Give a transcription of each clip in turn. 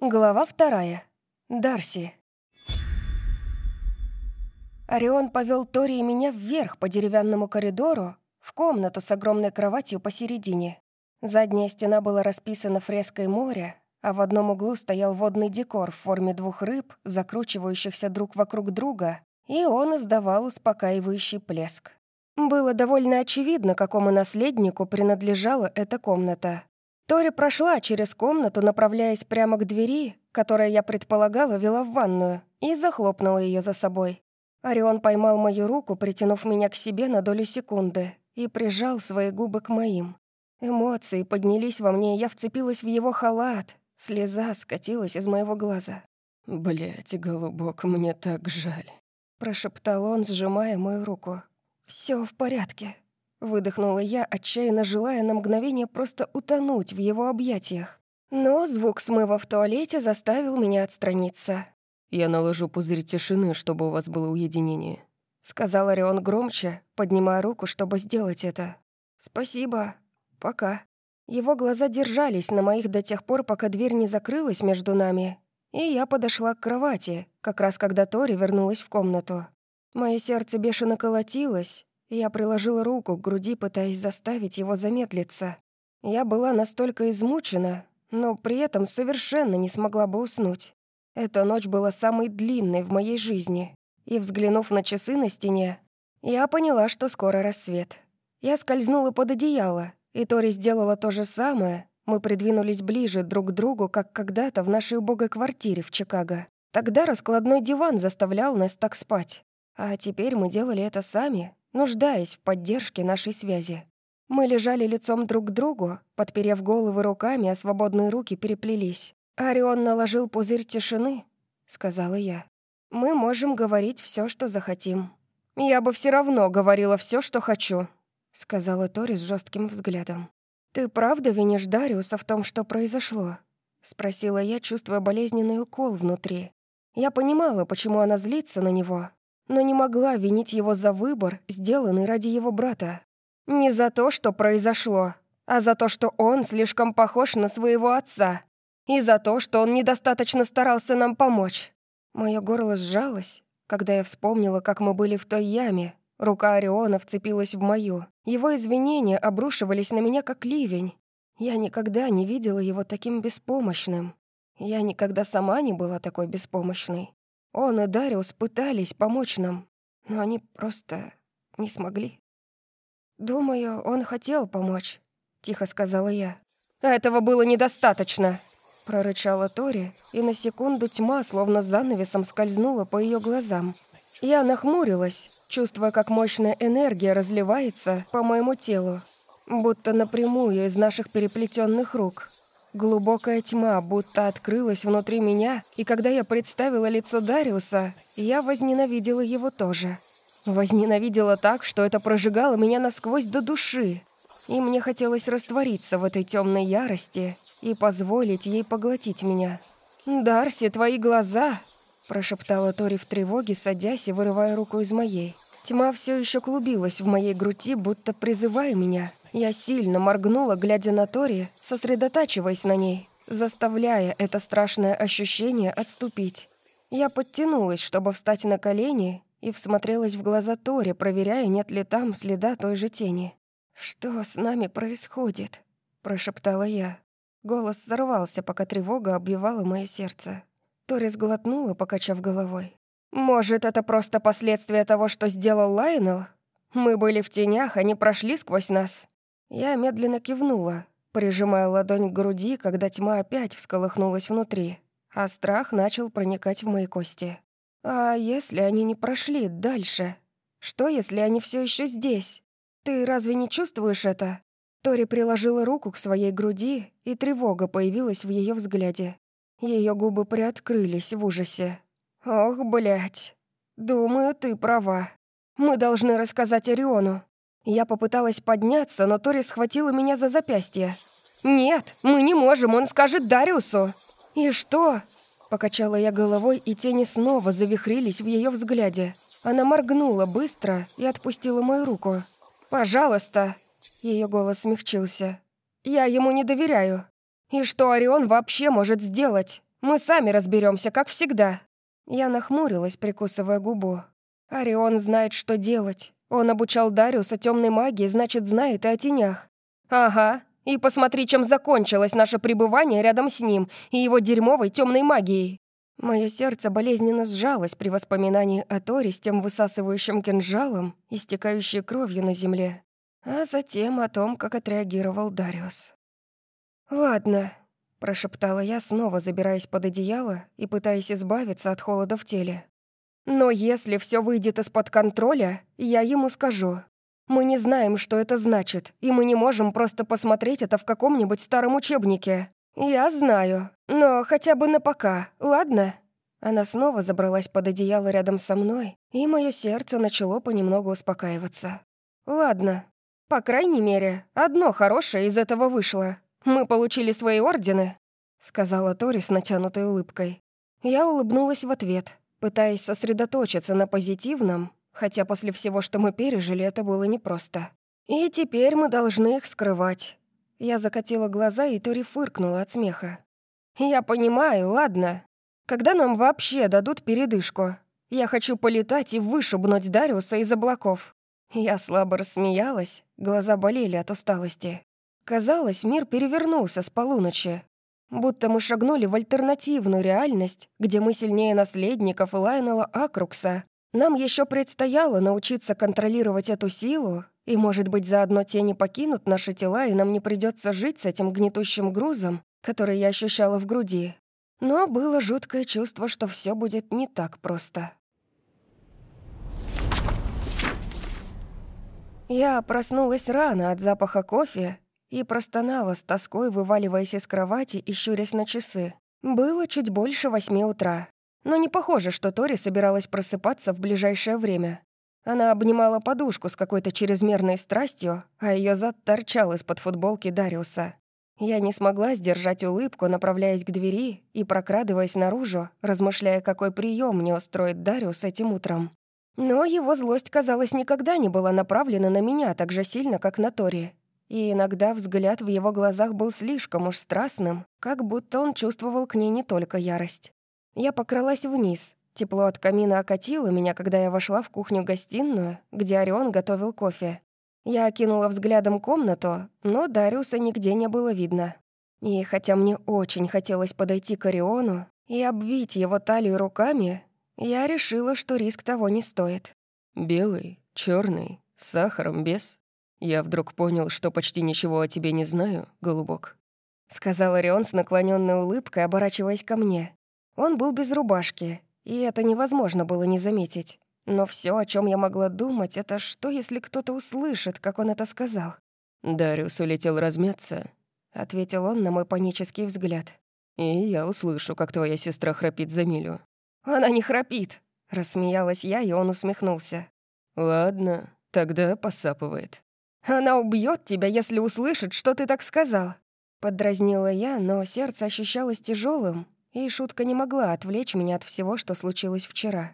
Глава вторая. Дарси. Орион повел Тори и меня вверх по деревянному коридору в комнату с огромной кроватью посередине. Задняя стена была расписана фреской моря, а в одном углу стоял водный декор в форме двух рыб, закручивающихся друг вокруг друга, и он издавал успокаивающий плеск. Было довольно очевидно, какому наследнику принадлежала эта комната. Тори прошла через комнату, направляясь прямо к двери, которая, я предполагала, вела в ванную, и захлопнула ее за собой. Орион поймал мою руку, притянув меня к себе на долю секунды, и прижал свои губы к моим. Эмоции поднялись во мне, я вцепилась в его халат. Слеза скатилась из моего глаза. Блять, голубок, мне так жаль», — прошептал он, сжимая мою руку. Все в порядке», Выдохнула я, отчаянно желая на мгновение просто утонуть в его объятиях. Но звук смыва в туалете заставил меня отстраниться. «Я наложу пузырь тишины, чтобы у вас было уединение», — сказал Орион громче, поднимая руку, чтобы сделать это. «Спасибо. Пока». Его глаза держались на моих до тех пор, пока дверь не закрылась между нами, и я подошла к кровати, как раз когда Тори вернулась в комнату. Мое сердце бешено колотилось, я приложила руку к груди, пытаясь заставить его замедлиться. Я была настолько измучена, но при этом совершенно не смогла бы уснуть. Эта ночь была самой длинной в моей жизни, и, взглянув на часы на стене, я поняла, что скоро рассвет. Я скользнула под одеяло, и Тори сделала то же самое. Мы придвинулись ближе друг к другу, как когда-то в нашей убогой квартире в Чикаго. Тогда раскладной диван заставлял нас так спать. А теперь мы делали это сами, нуждаясь в поддержке нашей связи. Мы лежали лицом друг к другу, подперев головы руками, а свободные руки переплелись. «Орион наложил пузырь тишины», — сказала я. «Мы можем говорить все, что захотим». «Я бы все равно говорила все, что хочу», — сказала Тори с жестким взглядом. «Ты правда винишь Дариуса в том, что произошло?» — спросила я, чувствуя болезненный укол внутри. Я понимала, почему она злится на него, но не могла винить его за выбор, сделанный ради его брата. Не за то, что произошло, а за то, что он слишком похож на своего отца. И за то, что он недостаточно старался нам помочь. Мое горло сжалось, когда я вспомнила, как мы были в той яме. Рука Ориона вцепилась в мою. Его извинения обрушивались на меня, как ливень. Я никогда не видела его таким беспомощным. Я никогда сама не была такой беспомощной. Он и Дариус пытались помочь нам, но они просто не смогли. «Думаю, он хотел помочь», — тихо сказала я. «Этого было недостаточно», — прорычала Тори, и на секунду тьма словно занавесом скользнула по ее глазам. Я нахмурилась, чувствуя, как мощная энергия разливается по моему телу, будто напрямую из наших переплетенных рук. Глубокая тьма будто открылась внутри меня, и когда я представила лицо Дариуса, я возненавидела его тоже. Возненавидела так, что это прожигало меня насквозь до души. И мне хотелось раствориться в этой темной ярости и позволить ей поглотить меня. «Дарси, твои глаза!» – прошептала Тори в тревоге, садясь и вырывая руку из моей. Тьма все еще клубилась в моей груди, будто призывая меня. Я сильно моргнула, глядя на Тори, сосредотачиваясь на ней, заставляя это страшное ощущение отступить. Я подтянулась, чтобы встать на колени, и всмотрелась в глаза Тори, проверяя, нет ли там следа той же тени. «Что с нами происходит?» – прошептала я. Голос взорвался, пока тревога обвивала мое сердце. Тори сглотнула, покачав головой. «Может, это просто последствия того, что сделал Лайнел? Мы были в тенях, они прошли сквозь нас. Я медленно кивнула, прижимая ладонь к груди, когда тьма опять всколыхнулась внутри, а страх начал проникать в мои кости. А если они не прошли дальше? Что, если они все еще здесь? Ты разве не чувствуешь это? Тори приложила руку к своей груди, и тревога появилась в ее взгляде. Ее губы приоткрылись в ужасе. «Ох, блядь. Думаю, ты права. Мы должны рассказать Ориону. Я попыталась подняться, но Тори схватила меня за запястье. «Нет, мы не можем, он скажет Дариусу!» «И что?» Покачала я головой, и тени снова завихрились в ее взгляде. Она моргнула быстро и отпустила мою руку. «Пожалуйста!» Ее голос смягчился. «Я ему не доверяю. И что Орион вообще может сделать? Мы сами разберемся, как всегда». Я нахмурилась, прикусывая губу. Орион знает, что делать. Он обучал Дариуса темной магии, значит, знает и о тенях. Ага, и посмотри, чем закончилось наше пребывание рядом с ним и его дерьмовой темной магией. Мое сердце болезненно сжалось при воспоминании о Торе с тем высасывающим кинжалом, истекающей кровью на земле, а затем о том, как отреагировал Дариус. «Ладно», — прошептала я, снова забираясь под одеяло и пытаясь избавиться от холода в теле. «Но если все выйдет из-под контроля, я ему скажу. Мы не знаем, что это значит, и мы не можем просто посмотреть это в каком-нибудь старом учебнике. Я знаю, но хотя бы на пока, ладно?» Она снова забралась под одеяло рядом со мной, и мое сердце начало понемногу успокаиваться. «Ладно. По крайней мере, одно хорошее из этого вышло. Мы получили свои ордены», — сказала Тори с натянутой улыбкой. Я улыбнулась в ответ, пытаясь сосредоточиться на позитивном, хотя после всего, что мы пережили, это было непросто. И теперь мы должны их скрывать. Я закатила глаза, и Тори фыркнула от смеха. «Я понимаю, ладно. Когда нам вообще дадут передышку? Я хочу полетать и вышибнуть Дариуса из облаков». Я слабо рассмеялась, глаза болели от усталости. Казалось, мир перевернулся с полуночи. Будто мы шагнули в альтернативную реальность, где мы сильнее наследников Лайнела Акрукса, нам еще предстояло научиться контролировать эту силу, и, может быть, заодно тени покинут наши тела, и нам не придется жить с этим гнетущим грузом, который я ощущала в груди. Но было жуткое чувство, что все будет не так просто. Я проснулась рано от запаха кофе и простонала с тоской, вываливаясь из кровати и щурясь на часы. Было чуть больше восьми утра. Но не похоже, что Тори собиралась просыпаться в ближайшее время. Она обнимала подушку с какой-то чрезмерной страстью, а ее зад торчал из-под футболки Дариуса. Я не смогла сдержать улыбку, направляясь к двери и прокрадываясь наружу, размышляя, какой прием мне устроит Дариус этим утром. Но его злость, казалось, никогда не была направлена на меня так же сильно, как на Тори. И иногда взгляд в его глазах был слишком уж страстным, как будто он чувствовал к ней не только ярость. Я покралась вниз. Тепло от камина окатило меня, когда я вошла в кухню-гостиную, где Орион готовил кофе. Я окинула взглядом комнату, но Дариуса нигде не было видно. И хотя мне очень хотелось подойти к Ориону и обвить его талию руками, я решила, что риск того не стоит. «Белый, черный, с сахаром, без. Я вдруг понял, что почти ничего о тебе не знаю, голубок», — сказал Орион с наклоненной улыбкой, оборачиваясь ко мне. Он был без рубашки, и это невозможно было не заметить. Но все, о чем я могла думать, это что, если кто-то услышит, как он это сказал? «Дариус улетел размяться», — ответил он на мой панический взгляд. «И я услышу, как твоя сестра храпит за милю». «Она не храпит», — рассмеялась я, и он усмехнулся. «Ладно, тогда посапывает». «Она убьет тебя, если услышит, что ты так сказал», — подразнила я, но сердце ощущалось тяжелым, и шутка не могла отвлечь меня от всего, что случилось вчера.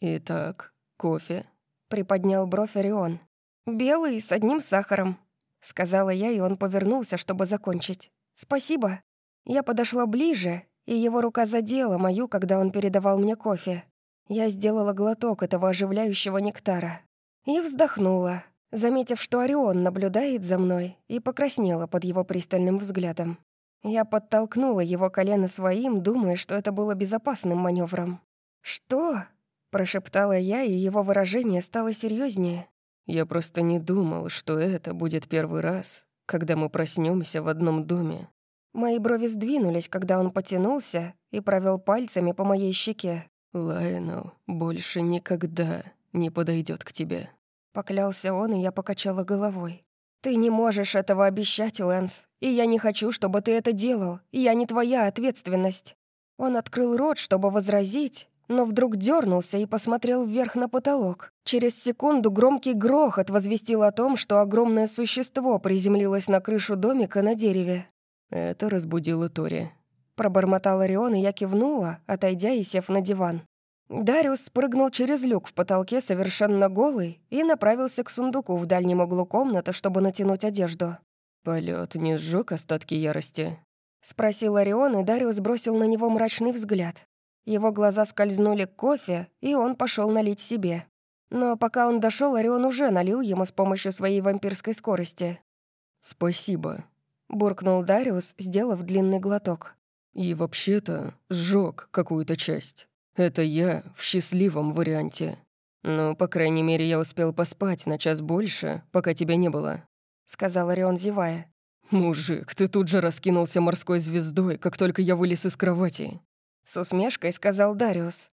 «Итак, кофе?» — приподнял бровь Орион. «Белый, с одним сахаром», — сказала я, и он повернулся, чтобы закончить. «Спасибо». Я подошла ближе, и его рука задела мою, когда он передавал мне кофе. Я сделала глоток этого оживляющего нектара. И вздохнула, заметив, что Орион наблюдает за мной, и покраснела под его пристальным взглядом. Я подтолкнула его колено своим, думая, что это было безопасным маневром. «Что?» — прошептала я, и его выражение стало серьезнее. «Я просто не думал, что это будет первый раз, когда мы проснемся в одном доме». Мои брови сдвинулись, когда он потянулся и провел пальцами по моей щеке. «Лайонел больше никогда не подойдет к тебе». Поклялся он, и я покачала головой. «Ты не можешь этого обещать, Лэнс, и я не хочу, чтобы ты это делал, я не твоя ответственность». Он открыл рот, чтобы возразить, но вдруг дернулся и посмотрел вверх на потолок. Через секунду громкий грохот возвестил о том, что огромное существо приземлилось на крышу домика на дереве. Это разбудило Тори. Пробормотал Орион, и я кивнула, отойдя и сев на диван. Дариус спрыгнул через люк в потолке совершенно голый и направился к сундуку в дальнем углу комнаты, чтобы натянуть одежду. Полет не сжег остатки ярости. Спросил Орион, и Дариус бросил на него мрачный взгляд. Его глаза скользнули к кофе, и он пошел налить себе. Но пока он дошел, Орион уже налил ему с помощью своей вампирской скорости. «Спасибо», — буркнул Дариус, сделав длинный глоток. «И вообще-то сжёг какую-то часть. Это я в счастливом варианте. Ну, по крайней мере, я успел поспать на час больше, пока тебя не было», — сказал Орион, зевая. «Мужик, ты тут же раскинулся морской звездой, как только я вылез из кровати». С усмешкой сказал Дариус.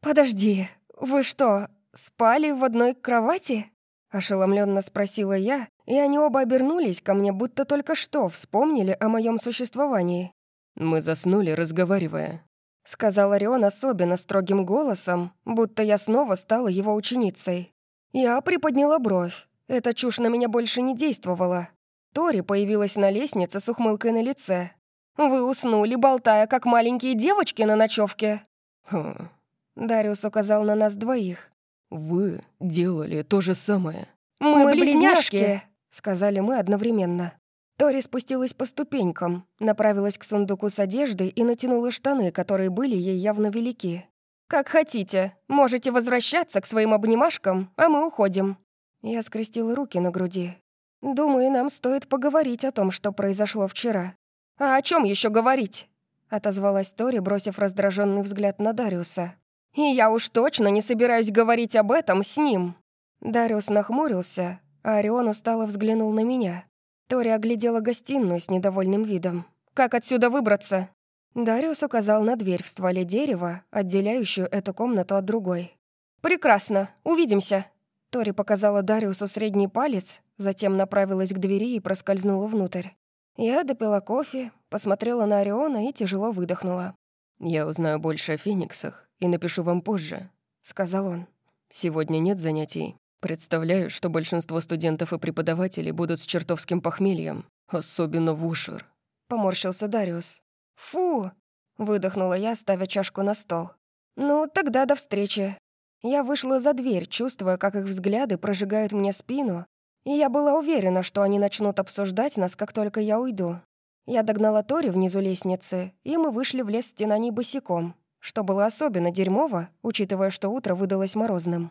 «Подожди, вы что, спали в одной кровати?» Ошеломленно спросила я, и они оба обернулись ко мне, будто только что вспомнили о моем существовании. «Мы заснули, разговаривая», — сказал Орион особенно строгим голосом, будто я снова стала его ученицей. Я приподняла бровь. Эта чушь на меня больше не действовала. Тори появилась на лестнице с ухмылкой на лице. «Вы уснули, болтая, как маленькие девочки на ночевке. «Хм...» Дариус указал на нас двоих. «Вы делали то же самое». «Мы, мы близняшки», близняшки, сказали мы одновременно. Тори спустилась по ступенькам, направилась к сундуку с одеждой и натянула штаны, которые были ей явно велики. «Как хотите. Можете возвращаться к своим обнимашкам, а мы уходим». Я скрестила руки на груди. «Думаю, нам стоит поговорить о том, что произошло вчера». «А о чем еще говорить?» — отозвалась Тори, бросив раздраженный взгляд на Дариуса. «И я уж точно не собираюсь говорить об этом с ним». Дариус нахмурился, а Орион устало взглянул на меня. Тори оглядела гостиную с недовольным видом. «Как отсюда выбраться?» Дариус указал на дверь в стволе дерева, отделяющую эту комнату от другой. «Прекрасно, увидимся!» Тори показала Дариусу средний палец, затем направилась к двери и проскользнула внутрь. Я допила кофе, посмотрела на Ориона и тяжело выдохнула. «Я узнаю больше о Фениксах и напишу вам позже», — сказал он. «Сегодня нет занятий. Представляю, что большинство студентов и преподавателей будут с чертовским похмельем, особенно в Ушер. Поморщился Дариус. «Фу!» — выдохнула я, ставя чашку на стол. «Ну, тогда до встречи». Я вышла за дверь, чувствуя, как их взгляды прожигают мне спину, и я была уверена, что они начнут обсуждать нас, как только я уйду. Я догнала Тори внизу лестницы, и мы вышли в лес стенаний босиком, что было особенно дерьмово, учитывая, что утро выдалось морозным.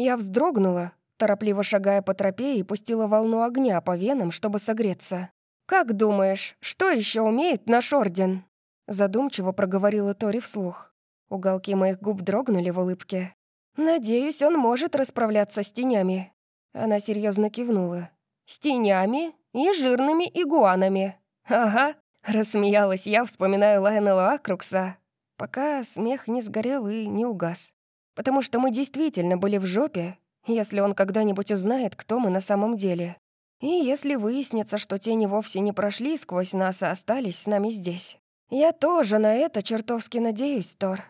Я вздрогнула, торопливо шагая по тропе и пустила волну огня по венам, чтобы согреться. «Как думаешь, что еще умеет наш орден?» Задумчиво проговорила Тори вслух. Уголки моих губ дрогнули в улыбке. «Надеюсь, он может расправляться с тенями». Она серьезно кивнула. «С тенями и жирными игуанами». «Ага», — рассмеялась я, вспоминая Лайонела Акрукса, пока смех не сгорел и не угас потому что мы действительно были в жопе, если он когда-нибудь узнает, кто мы на самом деле. И если выяснится, что тени вовсе не прошли сквозь нас, а остались с нами здесь. Я тоже на это чертовски надеюсь, Тор.